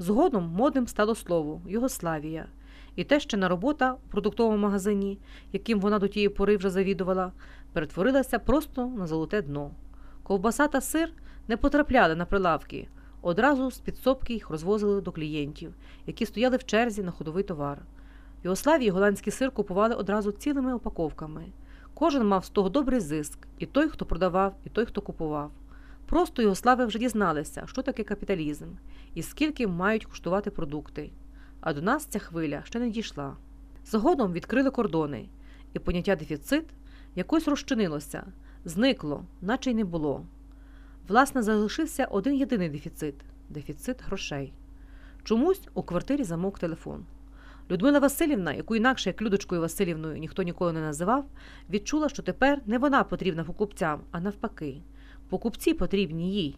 Згодом модним стало слово Югославія. І те, що на робота у продуктовому магазині, яким вона до тієї пори вже завідувала, перетворилася просто на золоте дно. Ковбаса та сир не потрапляли на прилавки, одразу з підсобки їх розвозили до клієнтів, які стояли в черзі на ходовий товар. В Югославії голландський сир купували одразу цілими упаковками. Кожен мав з того добрий зиск, і той, хто продавав, і той, хто купував. Просто Югослави вже дізналися, що таке капіталізм і скільки мають коштувати продукти. А до нас ця хвиля ще не дійшла. Згодом відкрили кордони, і поняття дефіцит якось розчинилося, зникло, наче й не було. Власне, залишився один єдиний дефіцит дефіцит грошей. Чомусь у квартирі замовк телефон. Людмила Васильівна, яку інакше як Людочкою Васильівною ніхто ніколи не називав, відчула, що тепер не вона потрібна покупцям, а навпаки. Покупці потрібні їй.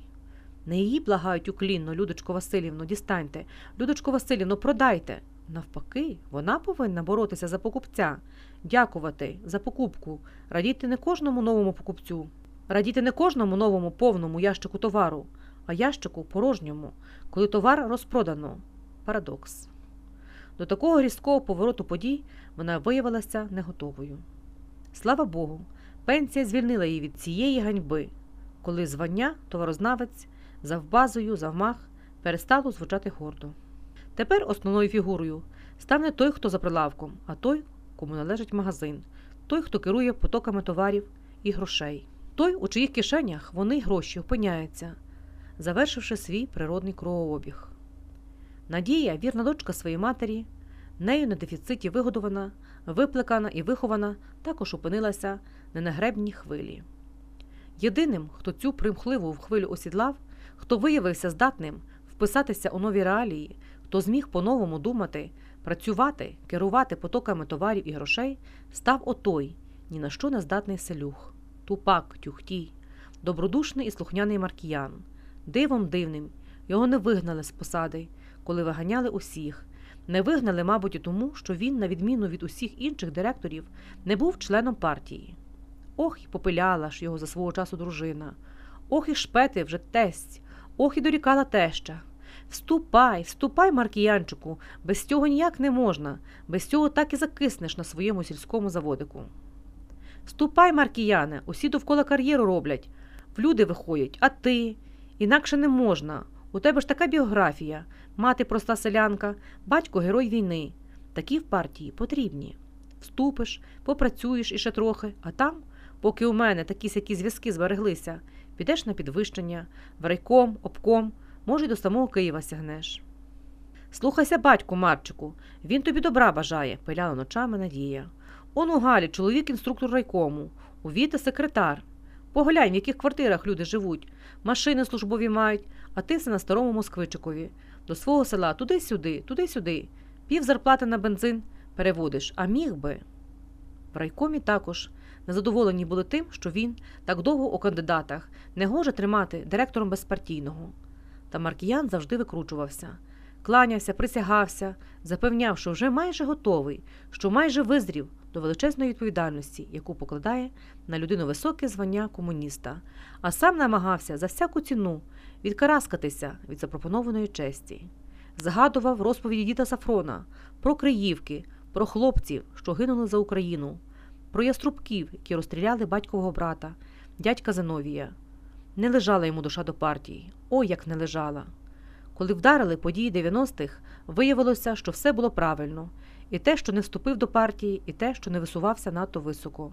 Не її благають уклінно, Людочко Васильівно, дістаньте. Людочко Васильівно, продайте. Навпаки, вона повинна боротися за покупця, дякувати за покупку, радіти не кожному новому покупцю, радіти не кожному новому повному ящику товару, а ящику порожньому, коли товар розпродано. Парадокс. До такого різкого повороту подій вона виявилася не готовою. Слава Богу, пенсія звільнила її від цієї ганьби, коли звання товарознавець завбазою, завмах перестало звучати гордо. Тепер основною фігурою стане той, хто за прилавком, а той, кому належить магазин, той, хто керує потоками товарів і грошей, той, у чиїх кишенях вони гроші опиняються, завершивши свій природний кровообіг. Надія, вірна дочка своєї матері, нею на дефіциті вигодована, виплекана і вихована, також опинилася не на гребній хвилі. Єдиним, хто цю примхливу хвилю осідлав, хто виявився здатним вписатися у нові реалії, хто зміг по-новому думати, працювати, керувати потоками товарів і грошей, став отой, ні на що не здатний селюх, тупак, тюхтій, добродушний і слухняний маркіян, дивом дивним, його не вигнали з посади, коли виганяли усіх. Не вигнали, мабуть, і тому, що він, на відміну від усіх інших директорів, не був членом партії. Ох, і попиляла ж його за свого часу дружина. Ох, і шпети вже тесть, ох, і дорікала теща. Вступай, вступай, Маркіянчику, без цього ніяк не можна, без цього так і закиснеш на своєму сільському заводику. Ступай, Маркіяне, усі довкола кар'єру роблять, в люди виходять, а ти? Інакше не можна. У тебе ж така біографія, мати проста селянка, батько герой війни. Такі в партії потрібні. Вступиш, попрацюєш іще трохи, а там, поки у мене такі сякі зв'язки збереглися, підеш на підвищення, в райком, обком, може, й до самого Києва сягнеш. Слухайся, батьку, Марчику, він тобі добра бажає, пиляла ночами Надія. Он у Галі чоловік інструктор райкому, у Віти секретар. Поглянь, в яких квартирах люди живуть, машини службові мають, а ти все на старому москвичикові. До свого села туди-сюди, туди-сюди. Пів зарплати на бензин переводиш, а міг би. В райкомі також незадоволені були тим, що він так довго у кандидатах не гоже тримати директором безпартійного. Та Маркіян завжди викручувався, кланявся, присягався, запевняв, що вже майже готовий, що майже визрів до величезної відповідальності, яку покладає на людину високе звання комуніста, а сам намагався за всяку ціну відкараскатися від запропонованої честі. Згадував розповіді діда Сафрона про Криївки, про хлопців, що гинули за Україну, про яструбків, які розстріляли батькового брата, дядька Зиновія. Не лежала йому душа до партії. Ой, як не лежала. Коли вдарили події 90-х, виявилося, що все було правильно, і те, що не вступив до партії, і те, що не висувався надто високо.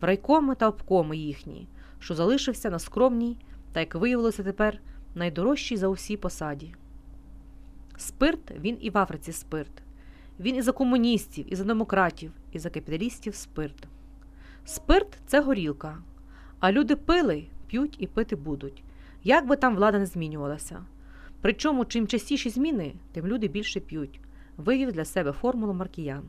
В райкоми та обкоми їхні, що залишився на скромній та, як виявилося тепер, найдорожчій за усі посаді. Спирт він і в Африці спирт. Він і за комуністів, і за демократів, і за капіталістів спирт. Спирт це горілка. А люди пили, п'ють і пити будуть, як би там влада не змінювалася. Причому, чим частіші зміни, тим люди більше п'ють, вивів для себе формулу маркіян.